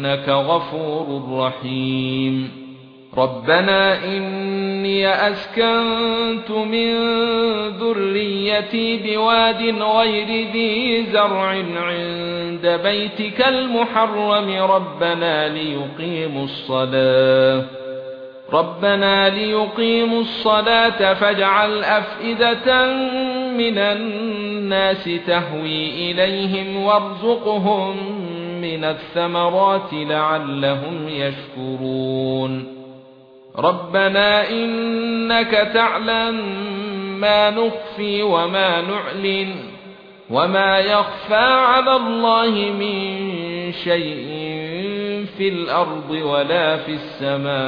فَإِنَّكَ غَفُورٌ رَّحِيمٌ. رَبَّنَا إِنِّي أَسْكَنتُ مِن ذُرِّيَّتِي بِوَادٍ غَيْرِ ذِي زَرْعٍ عِندَ بَيْتِكَ الْمُحَرَّمِ. رَبَّنَا لِيُقِيمُوا الصَّلَاةَ. رَبَّنَا لِيُقِيمُوا الصَّلَاةَ فَاجْعَلْ أَفْئِدَةً مِنَ النَّاسِ تَهْوِي إِلَيْهِمْ وَارْزُقْهُم مِّنَ الثَّمَرَاتِ لَعَلَّهُمْ يَشْكُرُونَ. رَبَّنَا إِنَّكَ تَعْلَمُ مَا نُخْفِي وَمَا نُعْلِنُ وَمَا يَخْفَى عَلَى اللَّهِ مِن شَيْءٍ فِي الْأَرْضِ وَلَا فِي السَّمَاءِ.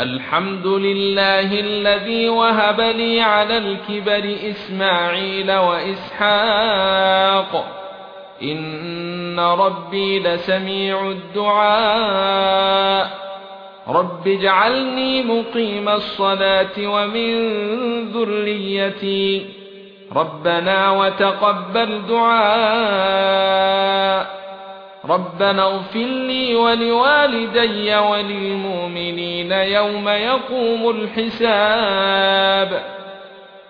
الحمد لله الذي وهب لي على الكبر إسماعيل وإسحاق ان ربي لسميع الدعاء رب اجعلني مقيم الصلاه ومن ذريتي ربنا وتقبل دعاء رَبَّنَا اغْفِرْ لِي وَلِوَالِدَيَّ وَلِلْمُؤْمِنِينَ يَوْمَ يَقُومُ الْحِسَابُ